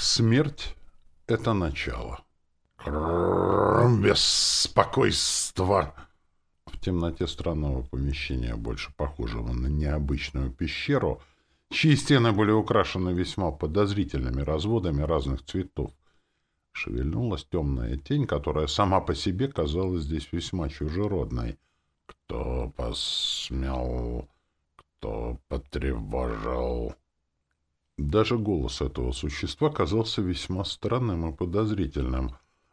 Смерть — это начало. Беспокойство! В темноте странного помещения, больше похожего на необычную пещеру, чьи стены были украшены весьма подозрительными разводами разных цветов, шевельнулась темная тень, которая сама по себе казалась здесь весьма чужеродной. Кто посмел, кто потревожил... Даже голос этого существа казался весьма странным и подозрительным.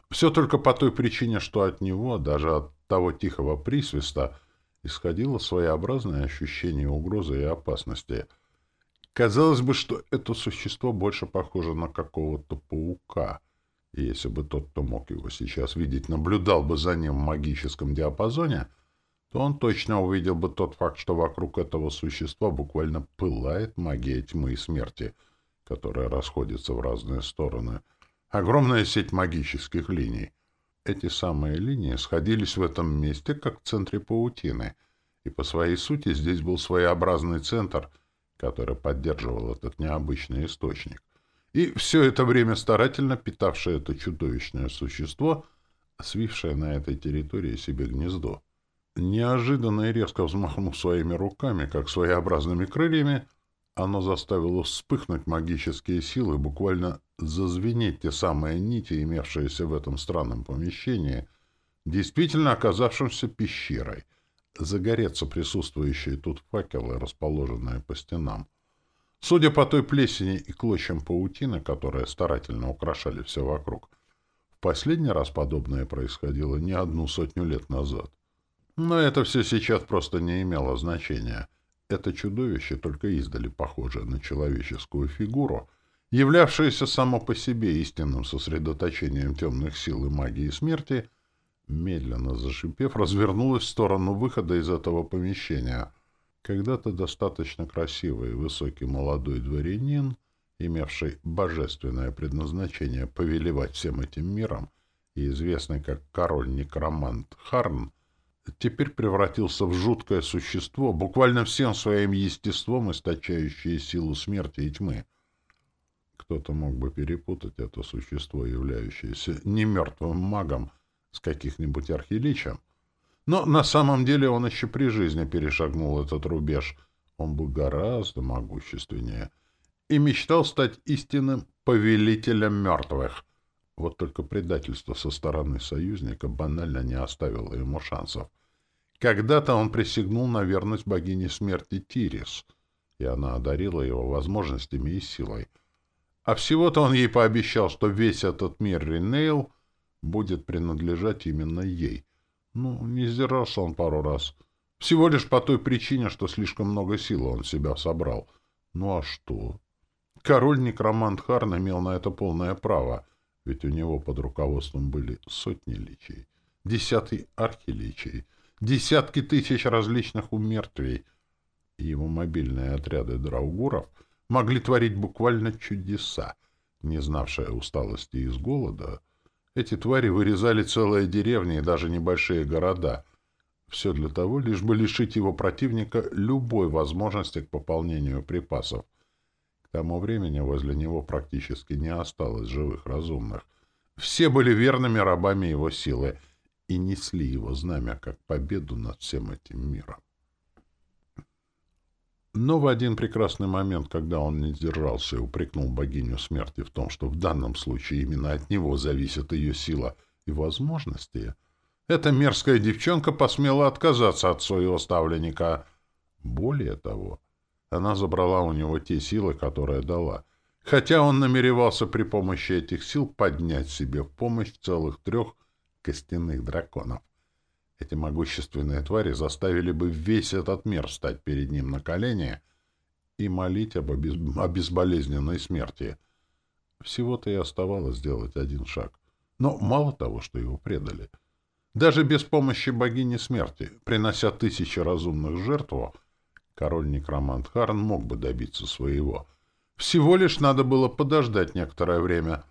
Все только по той причине, что от него, даже от того тихого присвиста, исходило своеобразное ощущение угрозы и опасности. Казалось бы, что это существо больше похоже на какого-то паука. И если бы тот, кто мог его сейчас видеть, наблюдал бы за ним в магическом диапазоне, то он точно увидел бы тот факт, что вокруг этого существа буквально пылает магия тьмы и смерти, которая расходится в разные стороны. Огромная сеть магических линий. Эти самые линии сходились в этом месте, как в центре паутины, и по своей сути здесь был своеобразный центр, который поддерживал этот необычный источник. И все это время старательно питавшее это чудовищное существо, свившее на этой территории себе гнездо. Неожиданно и резко взмахнув своими руками, как своеобразными крыльями, оно заставило вспыхнуть магические силы, буквально зазвенеть те самые нити, имевшиеся в этом странном помещении, действительно оказавшимся пещерой, загореться присутствующие тут факелы, расположенные по стенам. Судя по той плесени и клочьям паутины, которые старательно украшали все вокруг, в последний раз подобное происходило не одну сотню лет назад. Но это все сейчас просто не имело значения. Это чудовище, только издали похожее на человеческую фигуру, являвшееся само по себе истинным сосредоточением темных сил и магии смерти, медленно зашипев, развернулось в сторону выхода из этого помещения. Когда-то достаточно красивый и высокий молодой дворянин, имевший божественное предназначение повелевать всем этим миром и известный как король-некромант Харн, теперь превратился в жуткое существо, буквально всем своим естеством источающее силу смерти и тьмы. Кто-то мог бы перепутать это существо, являющееся не мертвым магом, с каких-нибудь архиличем. Но на самом деле он еще при жизни перешагнул этот рубеж. Он был гораздо могущественнее и мечтал стать истинным повелителем мертвых. Вот только предательство со стороны союзника банально не оставило ему шансов. Когда-то он присягнул на верность богине смерти Тирис, и она одарила его возможностями и силой. А всего-то он ей пообещал, что весь этот мир Ринейл будет принадлежать именно ей. Ну, не сдержался он пару раз. Всего лишь по той причине, что слишком много силы он себя собрал. Ну а что? Король-некромант Харн имел на это полное право, ведь у него под руководством были сотни личей, десятый архиличей — десятки тысяч различных умертвий. Его мобильные отряды драугуров могли творить буквально чудеса. Не знавшие усталости из голода, эти твари вырезали целые деревни и даже небольшие города. Все для того, лишь бы лишить его противника любой возможности к пополнению припасов. Тому времени возле него практически не осталось живых разумных. Все были верными рабами его силы — и несли его знамя как победу над всем этим миром. Но в один прекрасный момент, когда он не сдержался и упрекнул богиню смерти в том, что в данном случае именно от него зависит ее сила и возможности, эта мерзкая девчонка посмела отказаться от своего ставленника. Более того, она забрала у него те силы, которые дала, хотя он намеревался при помощи этих сил поднять себе в помощь целых трех костяных драконов. Эти могущественные твари заставили бы весь этот мир встать перед ним на колени и молить об, обез... о безболезненной смерти. Всего-то и оставалось сделать один шаг. Но мало того, что его предали. Даже без помощи богини смерти, принося тысячи разумных жертв, король-некромант Харн мог бы добиться своего. Всего лишь надо было подождать некоторое время.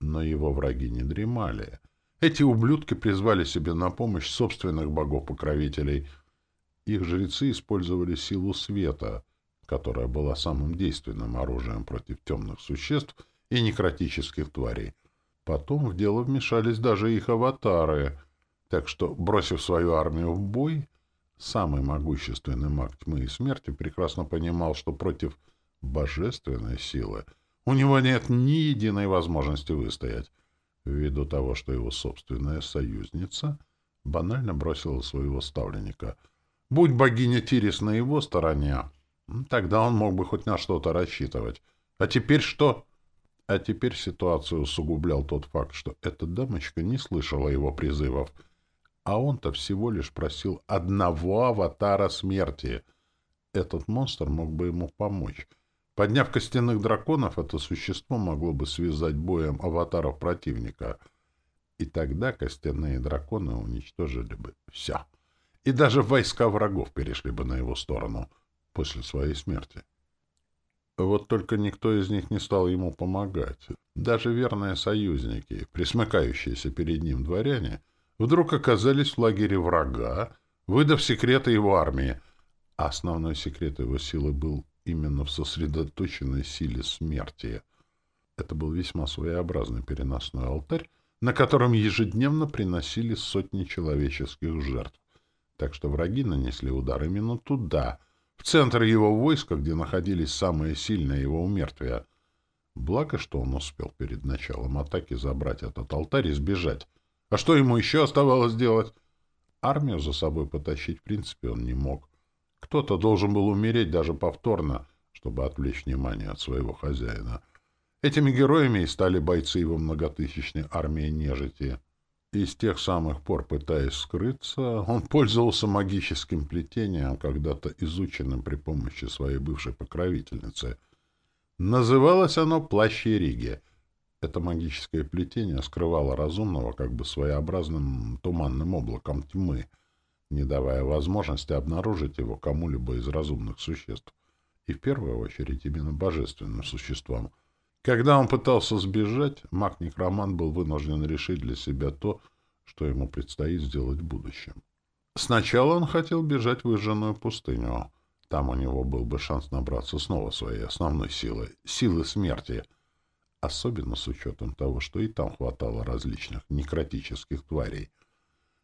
Но его враги не дремали — эти ублюдки призвали себе на помощь собственных богов-покровителей. Их жрецы использовали силу света, которая была самым действенным оружием против темных существ, и некротических тварей. Потом в дело вмешались даже их аватары, так что, бросив свою армию в бой, самый могущественный маг тьмы и смерти прекрасно понимал, что против божественной силы у него нет ни единой возможности выстоять, ввиду того, что его собственная союзница банально бросила своего ставленника. Будь богиня Тирис на его стороне, тогда он мог бы хоть на что-то рассчитывать. А теперь что? А теперь ситуацию усугублял тот факт, что эта дамочка не слышала его призывов, а он-то всего лишь просил одного аватара смерти. Этот монстр мог бы ему помочь. Подняв костяных драконов, это существо могло бы связать боем аватаров противника. И тогда костяные драконы уничтожили бы все. И даже войска врагов перешли бы на его сторону после своей смерти. Вот только никто из них не стал ему помогать. Даже верные союзники, присмыкающиеся перед ним дворяне, вдруг оказались в лагере врага, выдав секреты его армии. А основной секрет его силы был именно в сосредоточенной силе смерти. Это был весьма своеобразный переносной алтарь, на котором ежедневно приносили сотни человеческих жертв. Так что враги нанесли удар именно туда — в центр его войска, где находились самые сильные его умертвия. Благо, что он успел перед началом атаки забрать этот алтарь и сбежать. А что ему еще оставалось делать? Армию за собой потащить, в принципе, он не мог. Кто-то должен был умереть даже повторно, чтобы отвлечь внимание от своего хозяина. Этими героями и стали бойцы его многотысячной армии нежити. И с тех самых пор, пытаясь скрыться, он пользовался магическим плетением, когда-то изученным при помощи своей бывшей покровительницы. Называлось оно «Плащи Риги». Это магическое плетение скрывало разумного как бы своеобразным туманным облаком тьмы, не давая возможности обнаружить его кому-либо из разумных существ, и в первую очередь именно божественным существам — когда он пытался сбежать, маг-некромант был вынужден решить для себя то, что ему предстоит сделать в будущем. Сначала он хотел бежать в выжженную пустыню. Там у него был бы шанс набраться снова своей основной силы — силы смерти. Особенно с учетом того, что и там хватало различных некротических тварей.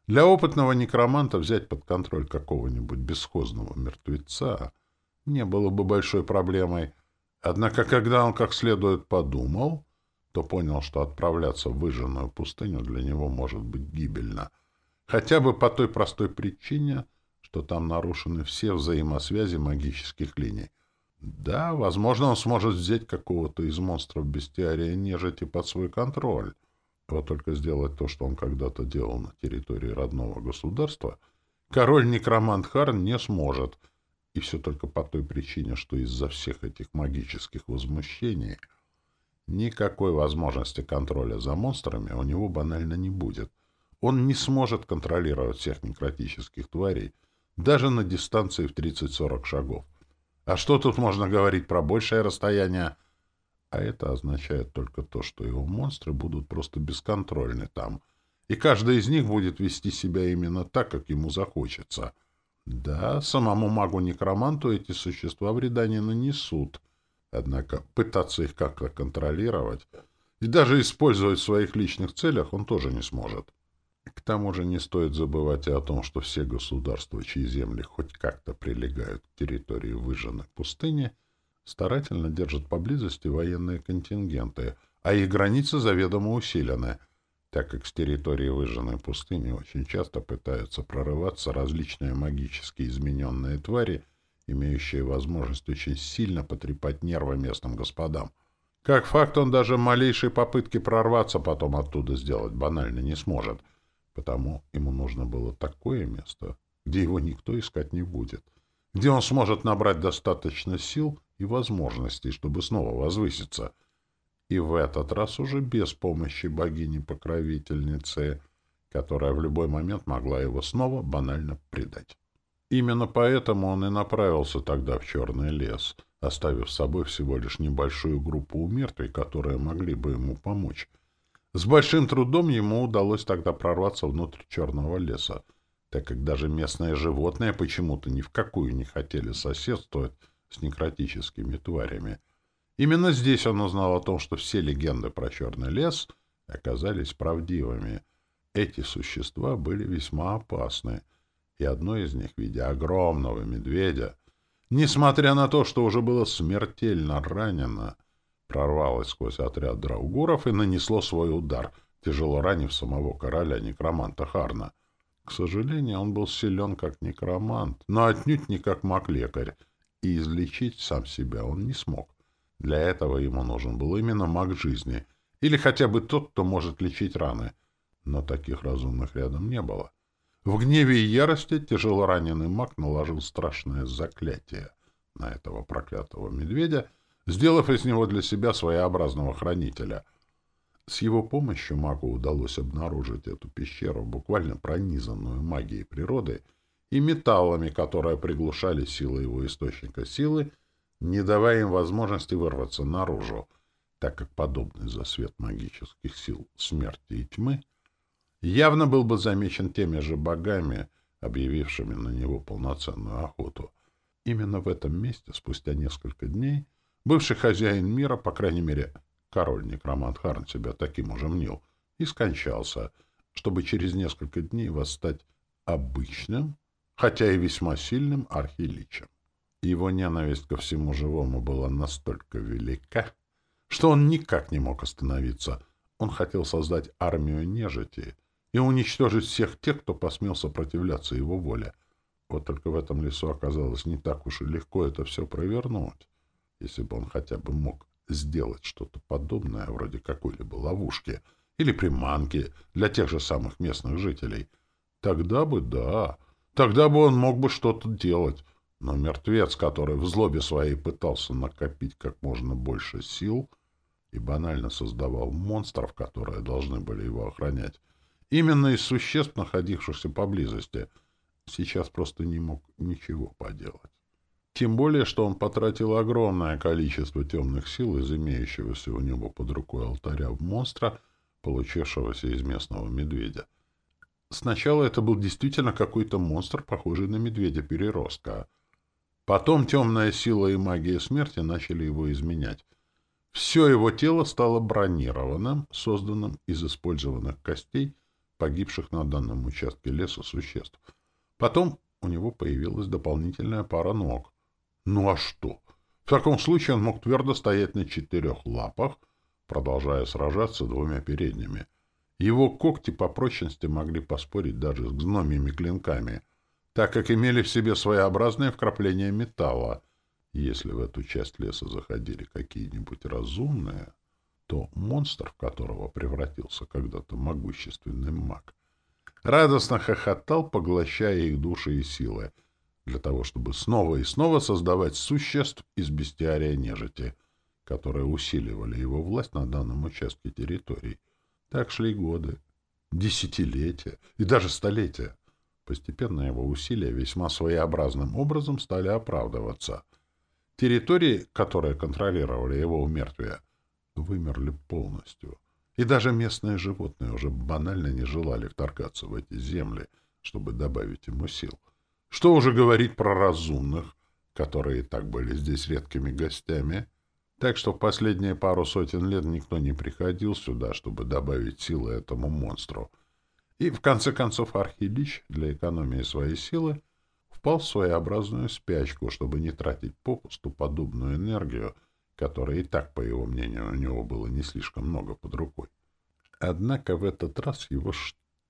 Для опытного некроманта взять под контроль какого-нибудь бесхозного мертвеца не было бы большой проблемой — Однако, когда он как следует подумал, то понял, что отправляться в выжженную пустыню для него может быть гибельно. Хотя бы по той простой причине, что там нарушены все взаимосвязи магических линий. Да, возможно, он сможет взять какого-то из монстров бестиария нежити под свой контроль. Вот только сделать то, что он когда-то делал на территории родного государства, король-некромант Харн не сможет — и все только по той причине, что из-за всех этих магических возмущений никакой возможности контроля за монстрами у него банально не будет. Он не сможет контролировать всех некротических тварей даже на дистанции в 30-40 шагов. А что тут можно говорить про большее расстояние? А это означает только то, что его монстры будут просто бесконтрольны там, и каждый из них будет вести себя именно так, как ему захочется — да, самому магу-некроманту эти существа вреда не нанесут. Однако пытаться их как-то контролировать и даже использовать в своих личных целях он тоже не сможет. К тому же не стоит забывать и о том, что все государства, чьи земли хоть как-то прилегают к территории выжженной пустыни, старательно держат поблизости военные контингенты, а их границы заведомо усилены — так как с территории выжженной пустыни очень часто пытаются прорываться различные магически измененные твари, имеющие возможность очень сильно потрепать нервы местным господам. Как факт, он даже малейшей попытки прорваться потом оттуда сделать банально не сможет, потому ему нужно было такое место, где его никто искать не будет, где он сможет набрать достаточно сил и возможностей, чтобы снова возвыситься — и в этот раз уже без помощи богини-покровительницы, которая в любой момент могла его снова банально предать. Именно поэтому он и направился тогда в Черный лес, оставив с собой всего лишь небольшую группу умертвий, которые могли бы ему помочь. С большим трудом ему удалось тогда прорваться внутрь Черного леса, так как даже местные животные почему-то ни в какую не хотели соседствовать с некротическими тварями — Именно здесь он узнал о том, что все легенды про черный лес оказались правдивыми. Эти существа были весьма опасны, и одно из них, в виде огромного медведя, несмотря на то, что уже было смертельно ранено, прорвалось сквозь отряд драугуров и нанесло свой удар, тяжело ранив самого короля некроманта Харна. К сожалению, он был силен как некромант, но отнюдь не как маг-лекарь, и излечить сам себя он не смог. Для этого ему нужен был именно маг жизни, или хотя бы тот, кто может лечить раны. Но таких разумных рядом не было. В гневе и ярости тяжело раненый маг наложил страшное заклятие на этого проклятого медведя, сделав из него для себя своеобразного хранителя — с его помощью магу удалось обнаружить эту пещеру, буквально пронизанную магией природы и металлами, которые приглушали силы его источника силы, не давая им возможности вырваться наружу, так как подобный засвет магических сил смерти и тьмы явно был бы замечен теми же богами, объявившими на него полноценную охоту. Именно в этом месте, спустя несколько дней, бывший хозяин мира, по крайней мере, король Некромант Харн себя таким уже мнил, и скончался, чтобы через несколько дней восстать обычным, хотя и весьма сильным архиличем. Его ненависть ко всему живому была настолько велика, что он никак не мог остановиться. Он хотел создать армию нежити и уничтожить всех тех, кто посмел сопротивляться его воле. Вот только в этом лесу оказалось не так уж и легко это все провернуть, если бы он хотя бы мог сделать что-то подобное, вроде какой-либо ловушки или приманки для тех же самых местных жителей, тогда бы да, тогда бы он мог бы что-то делать. Но мертвец, который в злобе своей пытался накопить как можно больше сил и банально создавал монстров, которые должны были его охранять, именно из существ, находившихся поблизости, сейчас просто не мог ничего поделать. Тем более, что он потратил огромное количество темных сил из имеющегося у него под рукой алтаря в монстра, получившегося из местного медведя. Сначала это был действительно какой-то монстр, похожий на медведя-переростка. Потом темная сила и магия смерти начали его изменять. Все его тело стало бронированным, созданным из использованных костей погибших на данном участке леса существ. Потом у него появилась дополнительная пара ног — ну а что? В таком случае он мог твердо стоять на четырех лапах, продолжая сражаться двумя передними. Его когти по прочности могли поспорить даже с гномьими клинками, так как имели в себе своеобразные вкрапления металла. Если в эту часть леса заходили какие-нибудь разумные, то монстр, в которого превратился когда-то могущественный маг, радостно хохотал, поглощая их души и силы — для того, чтобы снова и снова создавать существ из бестиария нежити, которые усиливали его власть на данном участке территории. Так шли годы, десятилетия и даже столетия. Постепенно его усилия весьма своеобразным образом стали оправдываться. Территории, которые контролировали его умертвие, вымерли полностью. И даже местные животные уже банально не желали вторгаться в эти земли, чтобы добавить ему сил. Что уже говорить про разумных, которые и так были здесь редкими гостями. Так что в последние пару сотен лет никто не приходил сюда, чтобы добавить силы этому монстру. И, в конце концов, Архилич для экономии своей силы впал в своеобразную спячку, чтобы не тратить попусту подобную энергию, которая и так, по его мнению, у него было не слишком много под рукой. Однако в этот раз его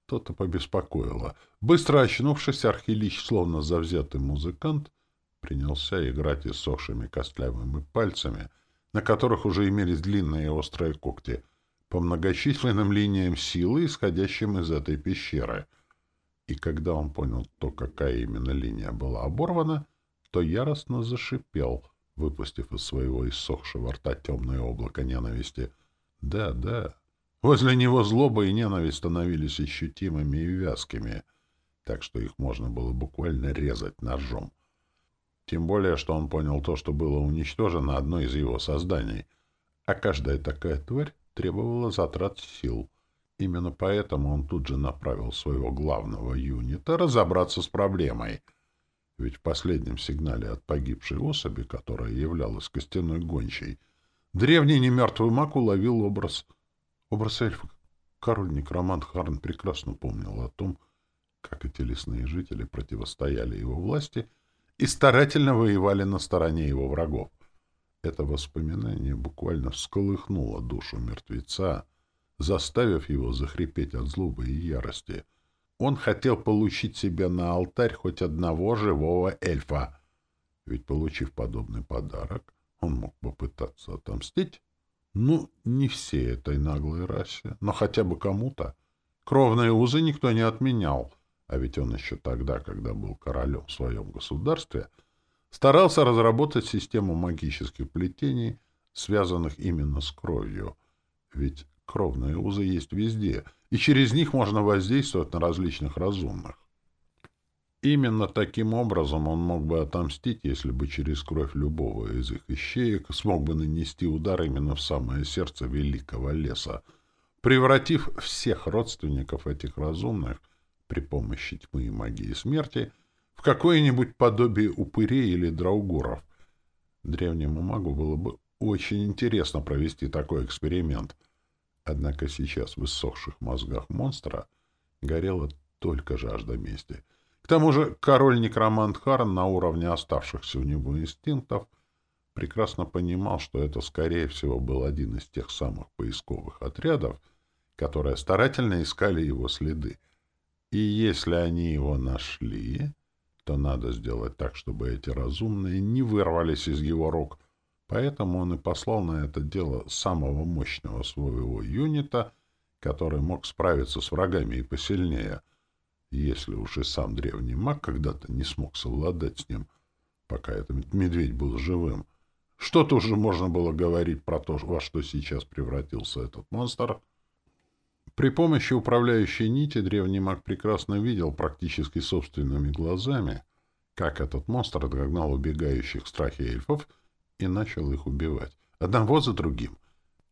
что-то побеспокоило. Быстро очнувшись, Архилич, словно завзятый музыкант, принялся играть иссохшими костлявыми пальцами, на которых уже имелись длинные и острые когти, по многочисленным линиям силы, исходящим из этой пещеры. И когда он понял то, какая именно линия была оборвана, то яростно зашипел, выпустив из своего иссохшего рта темное облако ненависти. «Да, да, Возле него злоба и ненависть становились ощутимыми и вязкими, так что их можно было буквально резать ножом. Тем более, что он понял то, что было уничтожено одно из его созданий, а каждая такая тварь требовала затрат сил. Именно поэтому он тут же направил своего главного юнита разобраться с проблемой. Ведь в последнем сигнале от погибшей особи, которая являлась костяной гончей, Древний немертвый маг уловил образ. Образ эльфа. Король-некромант Харн прекрасно помнил о том, как эти лесные жители противостояли его власти и старательно воевали на стороне его врагов. Это воспоминание буквально всколыхнуло душу мертвеца, заставив его захрипеть от злобы и ярости. Он хотел получить себе на алтарь хоть одного живого эльфа, ведь, получив подобный подарок, он мог попытаться отомстить. Ну, не всей этой наглой расе, но хотя бы кому-то. Кровные узы никто не отменял, а ведь он еще тогда, когда был королем в своем государстве, старался разработать систему магических плетений, связанных именно с кровью. Ведь кровные узы есть везде, и через них можно воздействовать на различных разумных. Именно таким образом он мог бы отомстить, если бы через кровь любого из их ищеек смог бы нанести удар именно в самое сердце великого леса, превратив всех родственников этих разумных при помощи тьмы и магии смерти в какое-нибудь подобие упырей или драугуров. Древнему магу было бы очень интересно провести такой эксперимент. Однако сейчас в иссохших мозгах монстра горела только жажда мести — к тому же король-некромант Харн на уровне оставшихся у него инстинктов прекрасно понимал, что это, скорее всего, был один из тех самых поисковых отрядов, которые старательно искали его следы. И если они его нашли, то надо сделать так, чтобы эти разумные не вырвались из его рук. Поэтому он и послал на это дело самого мощного своего юнита, который мог справиться с врагами и посильнее — если уж и сам древний маг когда-то не смог совладать с ним, пока этот медведь был живым, что-то уже можно было говорить про то, во что сейчас превратился этот монстр. При помощи управляющей нити древний маг прекрасно видел практически собственными глазами, как этот монстр догнал убегающих в страхе эльфов и начал их убивать, одного за другим.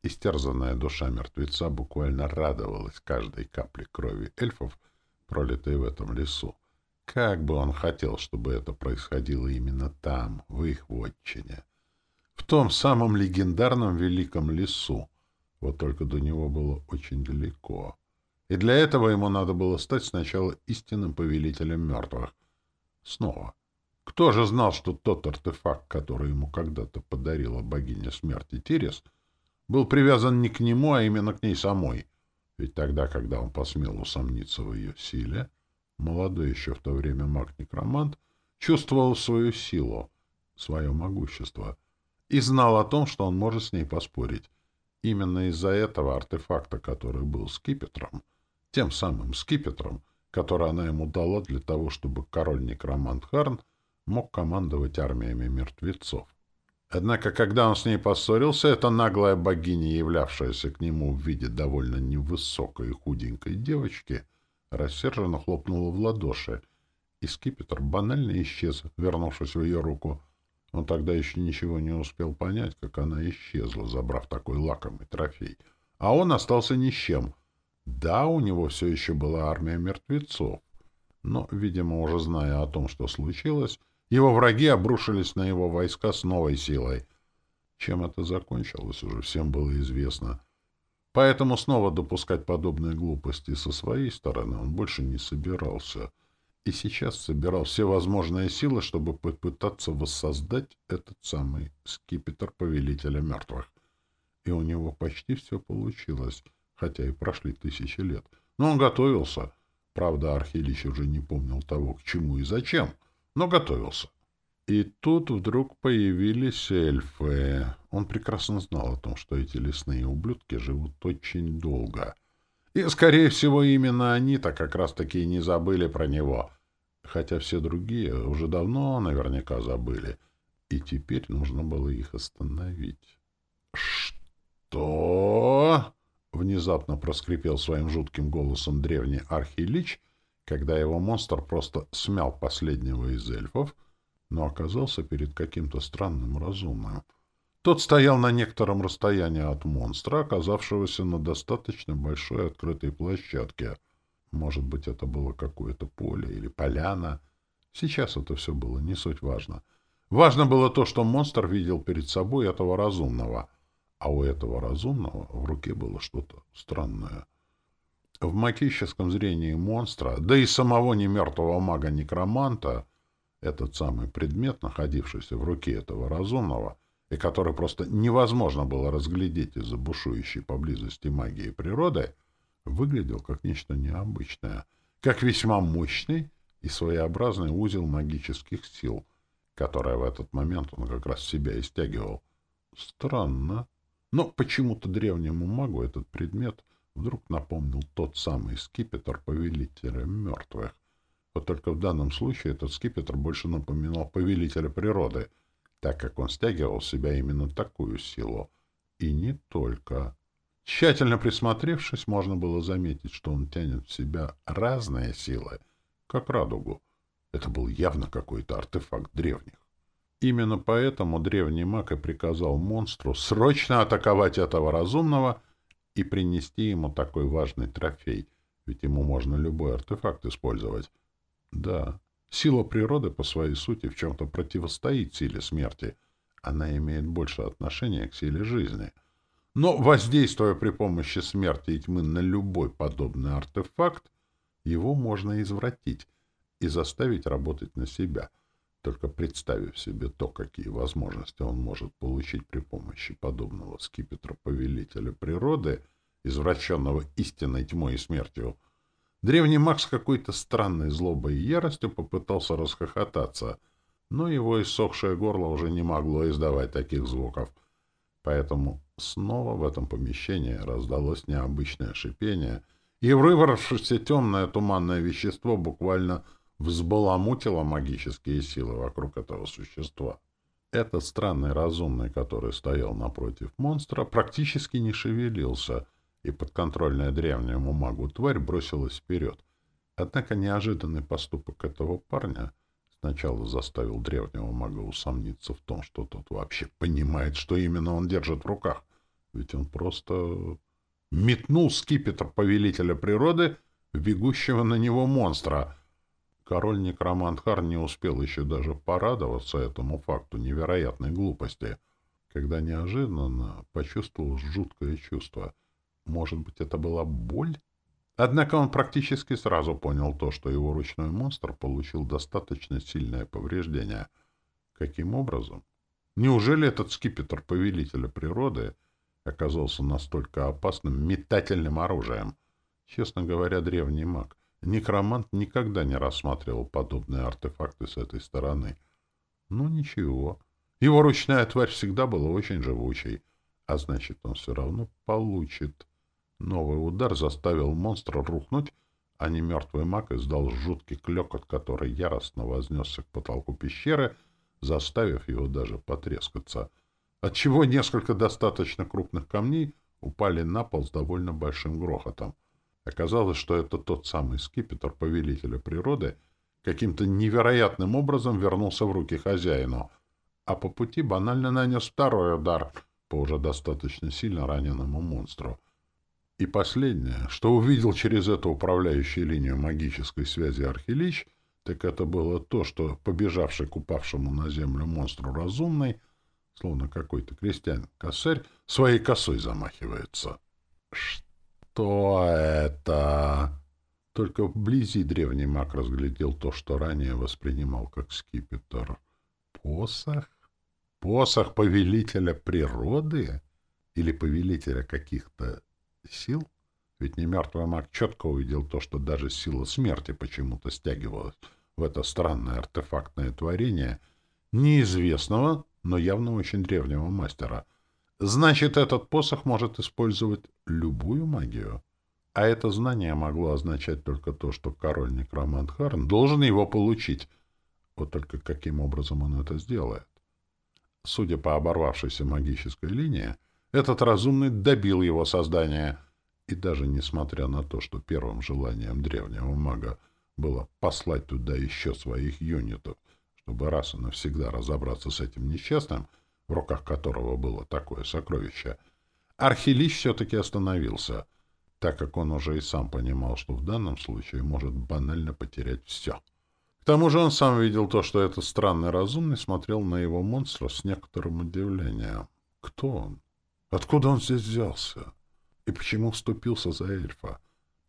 Истерзанная душа мертвеца буквально радовалась каждой капле крови эльфов, пролитой в этом лесу. Как бы он хотел, чтобы это происходило именно там, в их вотчине. В том самом легендарном великом лесу. Вот только до него было очень далеко. И для этого ему надо было стать сначала истинным повелителем мертвых. Снова. Кто же знал, что тот артефакт, который ему когда-то подарила богиня смерти Тирес, был привязан не к нему, а именно к ней самой — ведь тогда, когда он посмел усомниться в ее силе, молодой еще в то время маг-некромант чувствовал свою силу, свое могущество и знал о том, что он может с ней поспорить. Именно из-за этого артефакта, который был скипетром, тем самым скипетром, который она ему дала для того, чтобы король-некромант Харн мог командовать армиями мертвецов. Однако, когда он с ней поссорился, эта наглая богиня, являвшаяся к нему в виде довольно невысокой и худенькой девочки, рассерженно хлопнула в ладоши, и скипетр банально исчез, вернувшись в ее руку. Он тогда еще ничего не успел понять, как она исчезла, забрав такой лакомый трофей. А он остался ни с чем. Да, у него все еще была армия мертвецов, но, видимо, уже зная о том, что случилось, его враги обрушились на его войска с новой силой. Чем это закончилось, уже всем было известно. Поэтому снова допускать подобные глупости со своей стороны он больше не собирался. И сейчас собирал все возможные силы, чтобы попытаться воссоздать этот самый скипетр Повелителя Мертвых. И у него почти все получилось, хотя и прошли тысячи лет. Но он готовился. Правда, Архилич уже не помнил того, к чему и зачем — но готовился. И тут вдруг появились эльфы. Он прекрасно знал о том, что эти лесные ублюдки живут очень долго. И, скорее всего, именно они-то как раз-таки и не забыли про него. Хотя все другие уже давно наверняка забыли. И теперь нужно было их остановить. «Что?» — внезапно проскрипел своим жутким голосом древний архилич — когда его монстр просто смял последнего из эльфов, но оказался перед каким-то странным разумным. Тот стоял на некотором расстоянии от монстра, оказавшегося на достаточно большой открытой площадке. Может быть, это было какое-то поле или поляна. Сейчас это все было не суть важно. Важно было то, что монстр видел перед собой этого разумного. А у этого разумного в руке было что-то странное. В магическом зрении монстра, да и самого немертвого мага-некроманта, этот самый предмет, находившийся в руке этого разумного, и который просто невозможно было разглядеть из-за бушующей поблизости магии природы, выглядел как нечто необычное, как весьма мощный и своеобразный узел магических сил, которое в этот момент он как раз себя и стягивал. Странно. Но почему-то древнему магу этот предмет вдруг напомнил тот самый скипетр повелителя мертвых. Вот только в данном случае этот скипетр больше напоминал повелителя природы, так как он стягивал в себя именно такую силу. И не только. Тщательно присмотревшись, можно было заметить, что он тянет в себя разные силы, как радугу. Это был явно какой-то артефакт древних. Именно поэтому древний маг и приказал монстру срочно атаковать этого разумного и принести ему такой важный трофей, ведь ему можно любой артефакт использовать. Да, сила природы по своей сути в чем-то противостоит силе смерти. Она имеет больше отношения к силе жизни. Но, воздействуя при помощи смерти и тьмы на любой подобный артефакт, его можно извратить и заставить работать на себя — только представив себе то, какие возможности он может получить при помощи подобного скипетра повелителя природы, извращенного истинной тьмой и смертью, древний маг с какой-то странной злобой и яростью попытался расхохотаться, но его иссохшее горло уже не могло издавать таких звуков. Поэтому снова в этом помещении раздалось необычное шипение, и вырвавшееся темное туманное вещество буквально взбаламутила магические силы вокруг этого существа. Этот странный разумный, который стоял напротив монстра, практически не шевелился, и подконтрольная древнему магу тварь бросилась вперед. Однако неожиданный поступок этого парня сначала заставил древнего мага усомниться в том, что тот вообще понимает, что именно он держит в руках. Ведь он просто метнул скипетр повелителя природы в бегущего на него монстра — Король Некромантхар не успел еще даже порадоваться этому факту невероятной глупости, когда неожиданно почувствовал жуткое чувство. Может быть, это была боль? Однако он практически сразу понял то, что его ручной монстр получил достаточно сильное повреждение. Каким образом? Неужели этот скипетр повелителя природы оказался настолько опасным метательным оружием? Честно говоря, древний маг — Некромант никогда не рассматривал подобные артефакты с этой стороны. Ну, ничего. Его ручная тварь всегда была очень живучей, а значит, он все равно получит. Новый удар заставил монстра рухнуть, а не мертвый маг издал жуткий клёкот, который яростно вознесся к потолку пещеры, заставив его даже потрескаться, отчего несколько достаточно крупных камней упали на пол с довольно большим грохотом. Оказалось, что это тот самый скипетр повелителя природы каким-то невероятным образом вернулся в руки хозяину, а по пути банально нанес второй удар по уже достаточно сильно раненому монстру. И последнее, что увидел через эту управляющую линию магической связи Архилич, так это было то, что побежавший к упавшему на землю монстру разумный, словно какой-то крестьян-косарь, своей косой замахивается. Что? «Что это?» Только вблизи древний маг разглядел то, что ранее воспринимал как скипетр. «Посох? Посох повелителя природы? Или повелителя каких-то сил?» Ведь не мертвый маг четко увидел то, что даже сила смерти почему-то стягивалась в это странное артефактное творение неизвестного, но явно очень древнего мастера — Значит, этот посох может использовать любую магию. А это знание могло означать только то, что король Некромант Харн должен его получить. Вот только каким образом он это сделает? Судя по оборвавшейся магической линии, этот разумный добил его создания. И даже несмотря на то, что первым желанием древнего мага было послать туда еще своих юнитов, чтобы раз и навсегда разобраться с этим несчастным, в руках которого было такое сокровище, Архилич все-таки остановился, так как он уже и сам понимал, что в данном случае может банально потерять все. К тому же он сам видел то, что этот странный разумный смотрел на его монстра с некоторым удивлением. Кто он? Откуда он здесь взялся? И почему вступился за эльфа?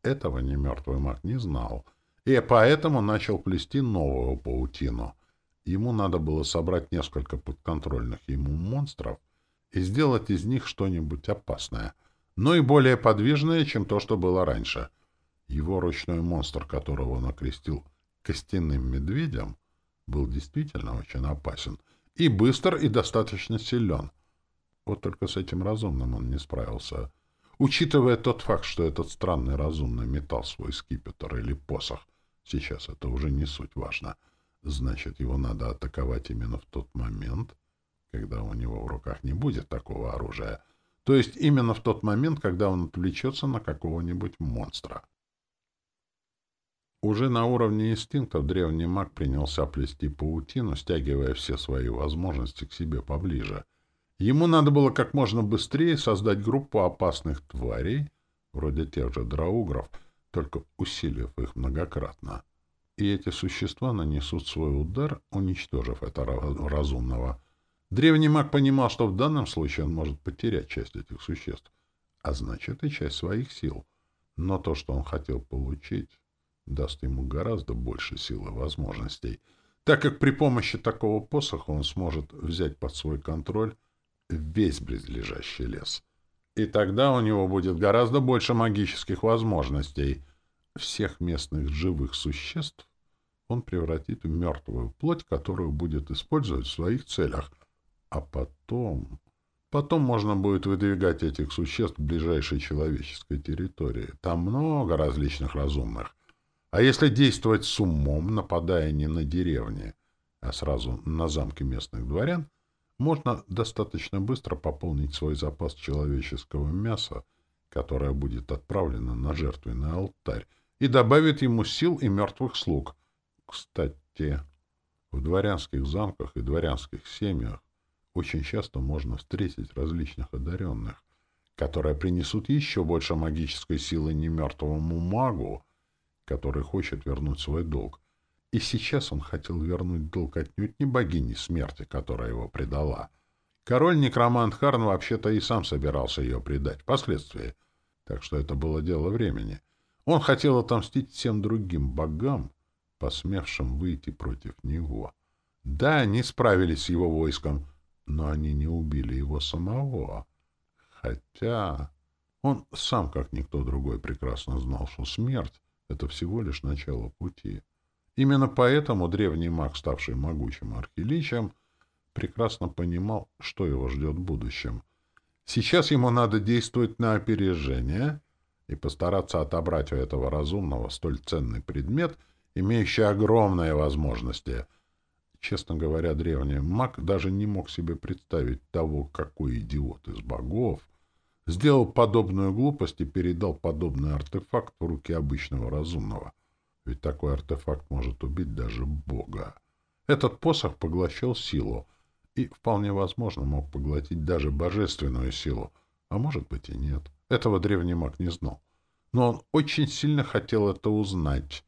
Этого немертвый маг не знал, и поэтому начал плести новую паутину. Ему надо было собрать несколько подконтрольных ему монстров и сделать из них что-нибудь опасное, но и более подвижное, чем то, что было раньше. Его ручной монстр, которого он окрестил костяным медведем, был действительно очень опасен. И быстр, и достаточно силен. Вот только с этим разумным он не справился. Учитывая тот факт, что этот странный разумный метал свой скипетр или посох, сейчас это уже не суть важно. Значит, его надо атаковать именно в тот момент, когда у него в руках не будет такого оружия. То есть именно в тот момент, когда он отвлечется на какого-нибудь монстра. Уже на уровне инстинктов древний маг принялся плести паутину, стягивая все свои возможности к себе поближе. Ему надо было как можно быстрее создать группу опасных тварей, вроде тех же драугров, только усилив их многократно. И эти существа нанесут свой удар, уничтожив это разумного. Древний маг понимал, что в данном случае он может потерять часть этих существ, а значит и часть своих сил. Но то, что он хотел получить даст ему гораздо больше сил и возможностей, так как при помощи такого посоха он сможет взять под свой контроль весь близлежащий лес. И тогда у него будет гораздо больше магических возможностей. Всех местных живых существ он превратит в мертвую плоть, которую будет использовать в своих целях. А потом... Потом можно будет выдвигать этих существ к ближайшей человеческой территории. Там много различных разумных. А если действовать с умом, нападая не на деревни, а сразу на замки местных дворян, можно достаточно быстро пополнить свой запас человеческого мяса, которое будет отправлено на жертвенный алтарь, и добавит ему сил и мертвых слуг. Кстати, в дворянских замках и дворянских семьях очень часто можно встретить различных одаренных, которые принесут еще больше магической силы немертвому магу, который хочет вернуть свой долг. И сейчас он хотел вернуть долг отнюдь не богине смерти, которая его предала. Король-некромант Харн вообще-то и сам собирался ее предать впоследствии, так что это было дело времени. Он хотел отомстить всем другим богам, посмевшим выйти против него. Да, они справились с его войском, но они не убили его самого. Хотя он сам, как никто другой, прекрасно знал, что смерть это всего лишь начало пути. Именно поэтому древний маг, ставший могучим архиличем, прекрасно понимал, что его ждет в будущем. Сейчас ему надо действовать на опережение и постараться отобрать у этого разумного столь ценный предмет, имеющий огромные возможности. Честно говоря, древний маг даже не мог себе представить того, какой идиот из богов — сделал подобную глупость и передал подобный артефакт в руки обычного разумного. Ведь такой артефакт может убить даже Бога. Этот посох поглощал силу и, вполне возможно, мог поглотить даже божественную силу, а может быть и нет. Этого древний маг не знал. Но он очень сильно хотел это узнать.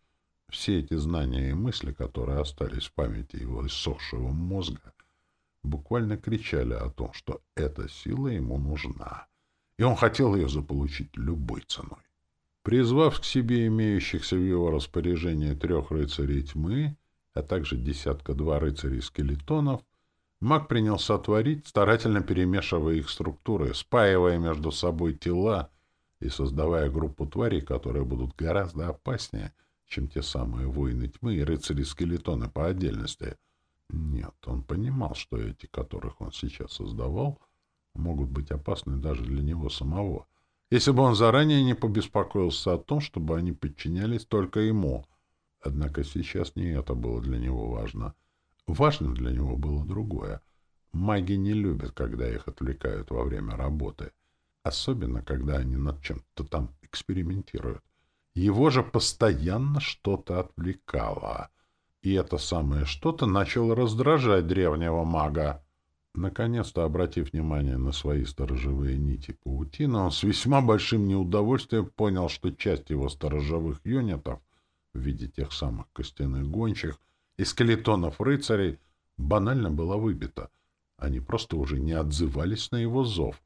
Все эти знания и мысли, которые остались в памяти его иссохшего мозга, буквально кричали о том, что эта сила ему нужна и он хотел ее заполучить любой ценой. Призвав к себе имеющихся в его распоряжении трех рыцарей тьмы, а также десятка-два рыцарей-скелетонов, маг принялся творить, старательно перемешивая их структуры, спаивая между собой тела и создавая группу тварей, которые будут гораздо опаснее, чем те самые воины тьмы и рыцари-скелетоны по отдельности. Нет, он понимал, что эти, которых он сейчас создавал — могут быть опасны даже для него самого, если бы он заранее не побеспокоился о том, чтобы они подчинялись только ему. Однако сейчас не это было для него важно. Важным для него было другое. Маги не любят, когда их отвлекают во время работы, особенно когда они над чем-то там экспериментируют. Его же постоянно что-то отвлекало, и это самое что-то начало раздражать древнего мага. Наконец-то, обратив внимание на свои сторожевые нити паутины, он с весьма большим неудовольствием понял, что часть его сторожевых юнитов в виде тех самых костяных гончих и скелетонов рыцарей банально была выбита. Они просто уже не отзывались на его зов.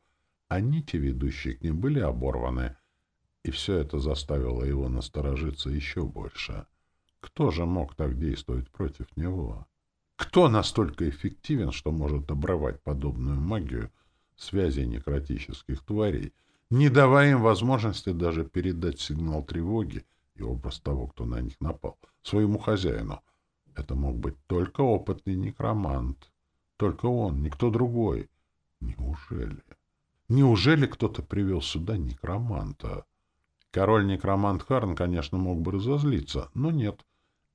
а нити, ведущие к ним, были оборваны. И все это заставило его насторожиться еще больше. Кто же мог так действовать против него? Кто настолько эффективен, что может обрывать подобную магию связи некротических тварей, не давая им возможности даже передать сигнал тревоги и образ того, кто на них напал, своему хозяину? Это мог быть только опытный некромант. Только он, никто другой. Неужели? Неужели кто-то привел сюда некроманта? Король-некромант Харн, конечно, мог бы разозлиться, но нет.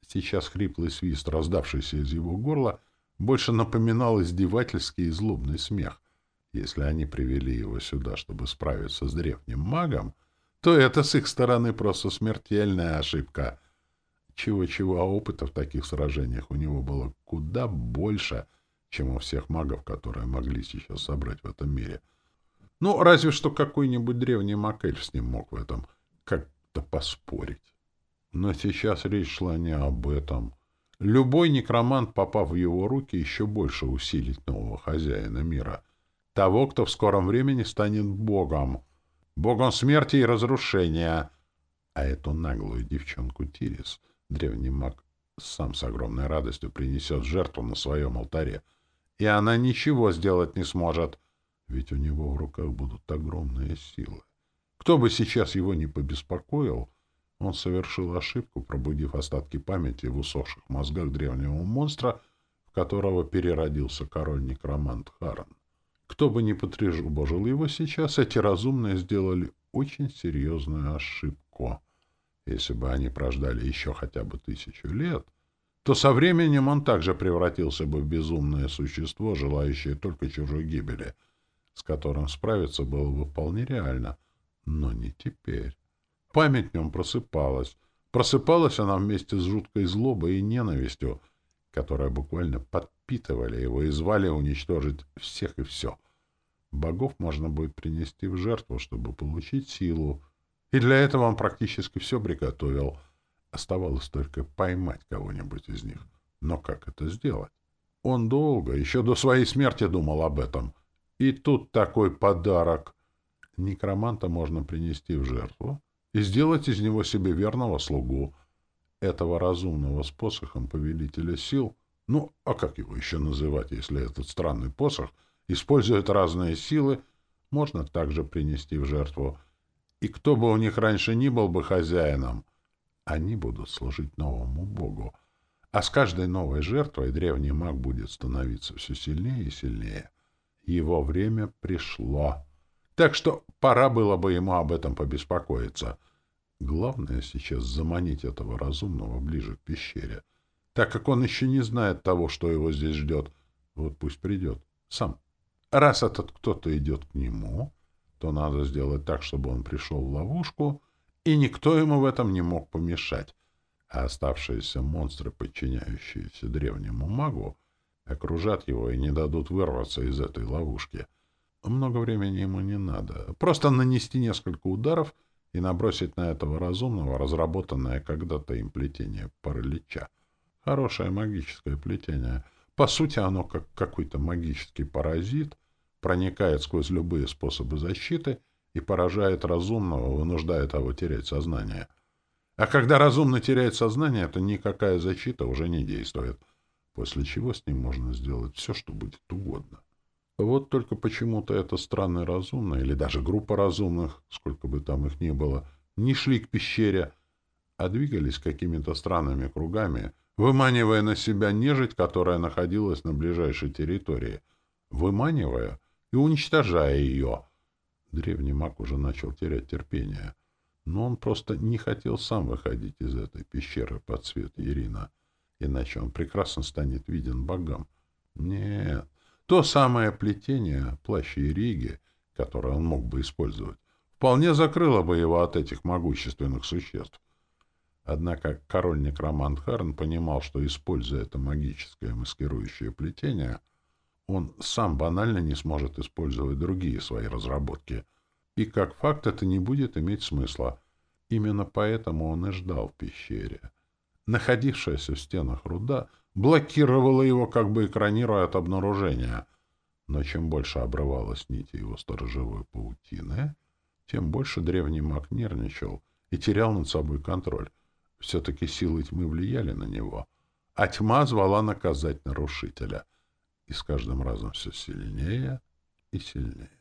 Сейчас хриплый свист, раздавшийся из его горла, больше напоминал издевательский и злобный смех. Если они привели его сюда, чтобы справиться с древним магом, то это с их стороны просто смертельная ошибка. Чего-чего, а опыта в таких сражениях у него было куда больше, чем у всех магов, которые могли сейчас собрать в этом мире. Ну, разве что какой-нибудь древний маг-эльф с ним мог в этом как-то поспорить. Но сейчас речь шла не об этом. Любой некромант, попав в его руки, еще больше усилит нового хозяина мира. Того, кто в скором времени станет богом. Богом смерти и разрушения. А эту наглую девчонку Тирис древний маг сам с огромной радостью принесет жертву на своем алтаре. И она ничего сделать не сможет, ведь у него в руках будут огромные силы. Кто бы сейчас его не побеспокоил, он совершил ошибку, пробудив остатки памяти в усохших мозгах древнего монстра, в которого переродился король-некромант Харан. Кто бы ни потревожил его сейчас, эти разумные сделали очень серьезную ошибку. Если бы они прождали еще хотя бы тысячу лет, то со временем он также превратился бы в безумное существо, желающее только чужой гибели, с которым справиться было бы вполне реально, но не теперь. Память в нем просыпалась. Просыпалась она вместе с жуткой злобой и ненавистью, которые буквально подпитывали его и звали уничтожить всех и все. Богов можно будет принести в жертву, чтобы получить силу, и для этого он практически все приготовил. Оставалось только поймать кого-нибудь из них. Но как это сделать? Он долго, еще до своей смерти думал об этом. И тут такой подарок. Некроманта можно принести в жертву, и сделать из него себе верного слугу, этого разумного с посохом повелителя сил. Ну, а как его еще называть, если этот странный посох использует разные силы, можно также принести в жертву. И кто бы у них раньше ни был бы хозяином, они будут служить новому богу. А с каждой новой жертвой древний маг будет становиться все сильнее и сильнее. Его время пришло. Так что пора было бы ему об этом побеспокоиться. Главное сейчас заманить этого разумного ближе к пещере, так как он еще не знает того, что его здесь ждет. Вот пусть придет сам. Раз этот кто-то идет к нему, то надо сделать так, чтобы он пришел в ловушку, и никто ему в этом не мог помешать. А оставшиеся монстры, подчиняющиеся древнему магу, окружат его и не дадут вырваться из этой ловушки — много времени ему не надо. Просто нанести несколько ударов и набросить на этого разумного разработанное когда-то им плетение паралича. Хорошее магическое плетение. По сути, оно как какой-то магический паразит, проникает сквозь любые способы защиты и поражает разумного, вынуждая того терять сознание. А когда разумно теряет сознание, то никакая защита уже не действует, после чего с ним можно сделать все, что будет угодно. Вот только почему-то это странный разумный, или даже группа разумных, сколько бы там их ни было, не шли к пещере, а двигались какими-то странными кругами, выманивая на себя нежить, которая находилась на ближайшей территории, выманивая и уничтожая ее. Древний маг уже начал терять терпение, но он просто не хотел сам выходить из этой пещеры под цвет Ирина, иначе он прекрасно станет виден богам. Нет, то самое плетение плаща Ириги, которое он мог бы использовать, вполне закрыло бы его от этих могущественных существ. Однако король-некромант Харн понимал, что, используя это магическое маскирующее плетение, он сам банально не сможет использовать другие свои разработки. И как факт это не будет иметь смысла. Именно поэтому он и ждал в пещере. Находившаяся в стенах руда блокировала его, как бы экранируя от обнаружения. Но чем больше обрывалась нити его сторожевой паутины, тем больше древний маг нервничал и терял над собой контроль. Все-таки силы тьмы влияли на него, а тьма звала наказать нарушителя. И с каждым разом все сильнее и сильнее.